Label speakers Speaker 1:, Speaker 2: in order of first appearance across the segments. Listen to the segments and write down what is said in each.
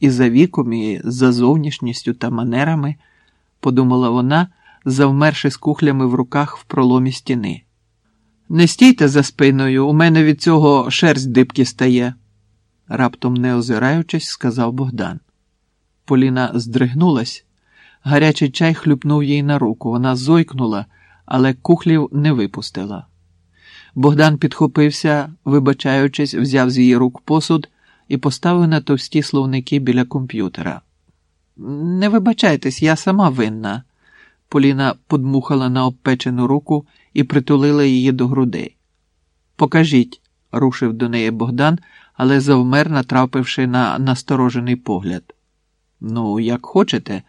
Speaker 1: і за віком, і за зовнішністю та манерами, подумала вона, завмерши з кухлями в руках в проломі стіни. Не стійте за спиною, у мене від цього шерсть дибки стає, раптом не озираючись, сказав Богдан. Поліна здригнулась, гарячий чай хлюпнув їй на руку. Вона зойкнула, але кухлів не випустила. Богдан підхопився, вибачаючись, взяв з її рук посуд і поставив на товсті словники біля комп'ютера. Не вибачайтесь, я сама винна. Поліна подмухала на обпечену руку і притулила її до грудей. Покажіть, рушив до неї Богдан, але завмер, натрапивши на насторожений погляд. Ну, як хочете,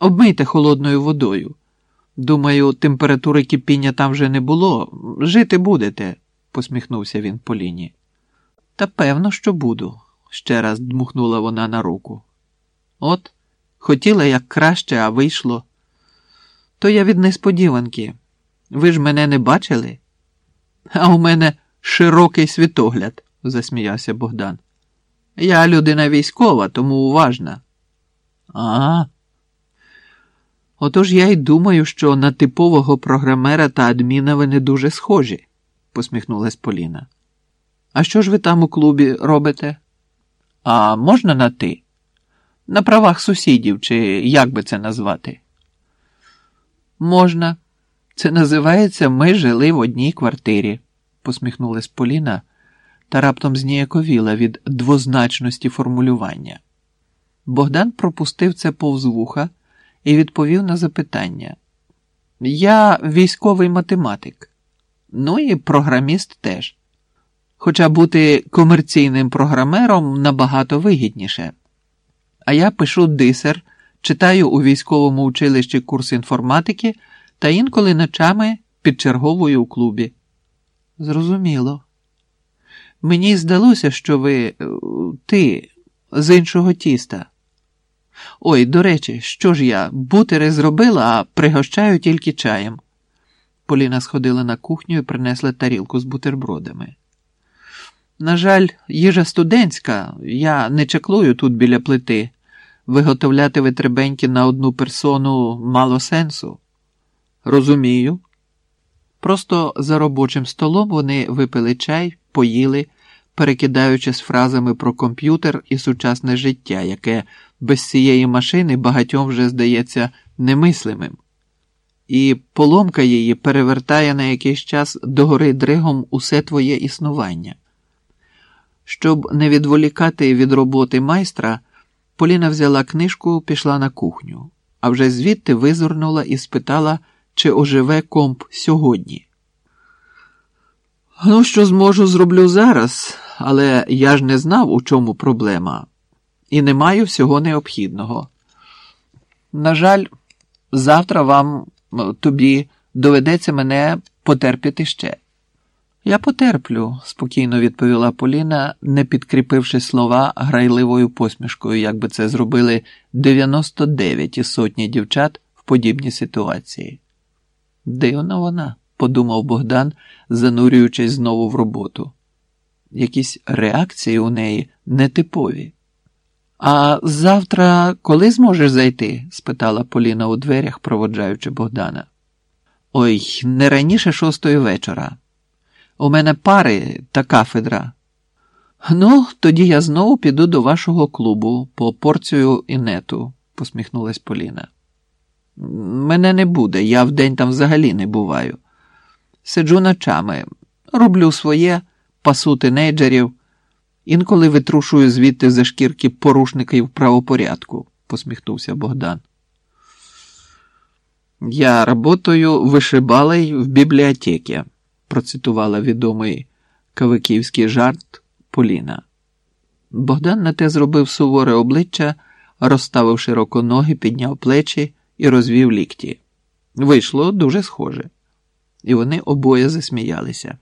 Speaker 1: обмийте холодною водою. Думаю, температури кипіння там вже не було. Жити будете, посміхнувся він Поліні. Та певно, що буду, ще раз дмухнула вона на руку. От, хотіла як краще, а вийшло. То я від несподіванки. Ви ж мене не бачили? А у мене широкий світогляд, засміявся Богдан. Я людина військова, тому уважна. А. Отож я й думаю, що на типового програмера та адміна ви не дуже схожі, посміхнулась Поліна. А що ж ви там у клубі робите? А можна на ти? На правах сусідів, чи як би це назвати? Можна. Це називається Ми жили в одній квартирі, посміхнулась Поліна та раптом зніяковіла від двозначності формулювання. Богдан пропустив це повз вуха і відповів на запитання. Я військовий математик, ну і програміст теж. Хоча бути комерційним програмером набагато вигідніше. А я пишу дисер, читаю у військовому училищі курс інформатики та інколи ночами підчерговую у клубі. Зрозуміло. Мені здалося, що ви ти з іншого тіста. Ой, до речі, що ж я бутери зробила, а пригощаю тільки чаєм. Поліна сходила на кухню і принесла тарілку з бутербродами. На жаль, їжа студентська, я не чеклую тут біля плити. Виготовляти витребеньки на одну персону мало сенсу. Розумію. Просто за робочим столом вони випили чай, поїли, перекидаючись фразами про комп'ютер і сучасне життя, яке без цієї машини багатьом вже здається немислимим. І поломка її перевертає на якийсь час догори дригом усе твоє існування. Щоб не відволікати від роботи майстра, Поліна взяла книжку, пішла на кухню, а вже звідти визирнула і спитала, чи оживе комп сьогодні. Ну, що зможу, зроблю зараз, але я ж не знав, у чому проблема, і не маю всього необхідного. На жаль, завтра вам тобі доведеться мене потерпіти ще. Я потерплю, спокійно відповіла Поліна, не підкріпивши слова грайливою посмішкою, як би це зробили 99 із сотні дівчат в подібній ситуації. Дивна вона, подумав Богдан, занурюючись знову в роботу. Якісь реакції у неї нетипові. А завтра коли зможеш зайти? спитала Поліна у дверях, проводжаючи Богдана. Ой, не раніше шостої вечора. У мене пари та кафедра. Ну, тоді я знову піду до вашого клубу по порцію інету, посміхнулась Поліна. Мене не буде, я вдень там взагалі не буваю. Сиджу ночами, роблю своє, пасу тинейджерів, інколи витрушую звідти за шкірки порушників правопорядку, посміхнувся Богдан. Я работаю вишибалой в бібліотеці процитувала відомий кавиківський жарт Поліна. Богдан на те зробив суворе обличчя, розставив широко ноги, підняв плечі і розвів лікті. Вийшло дуже схоже, і вони обоє засміялися.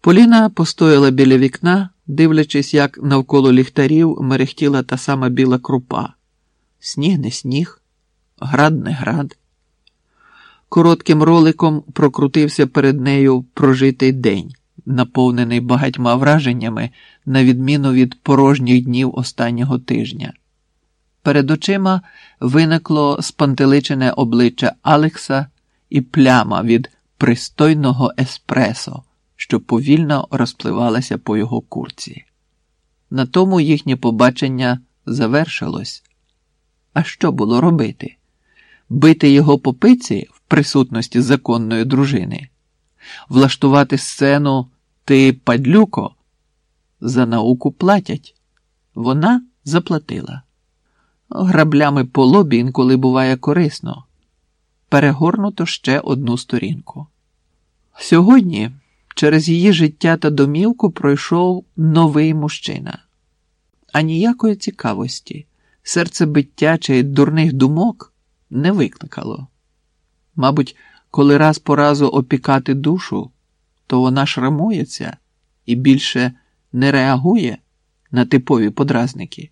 Speaker 1: Поліна постояла біля вікна, дивлячись, як навколо ліхтарів мерехтіла та сама біла крупа. Сніг не сніг, град не град. Коротким роликом прокрутився перед нею прожитий день, наповнений багатьма враженнями, на відміну від порожніх днів останнього тижня. Перед очима виникло спантеличене обличчя Алекса і пляма від пристойного еспресо, що повільно розпливалася по його курці. На тому їхнє побачення завершилось. А що було робити? Бити його по пиці присутності законної дружини, влаштувати сцену ти падлюко? За науку платять. Вона заплатила. Граблями по лобі інколи буває корисно. Перегорнуто ще одну сторінку. Сьогодні через її життя та домівку пройшов новий мужчина, а ніякої цікавості, серцебиття чи дурних думок не викликало. Мабуть, коли раз по разу опікати душу, то вона шрамується і більше не реагує на типові подразники.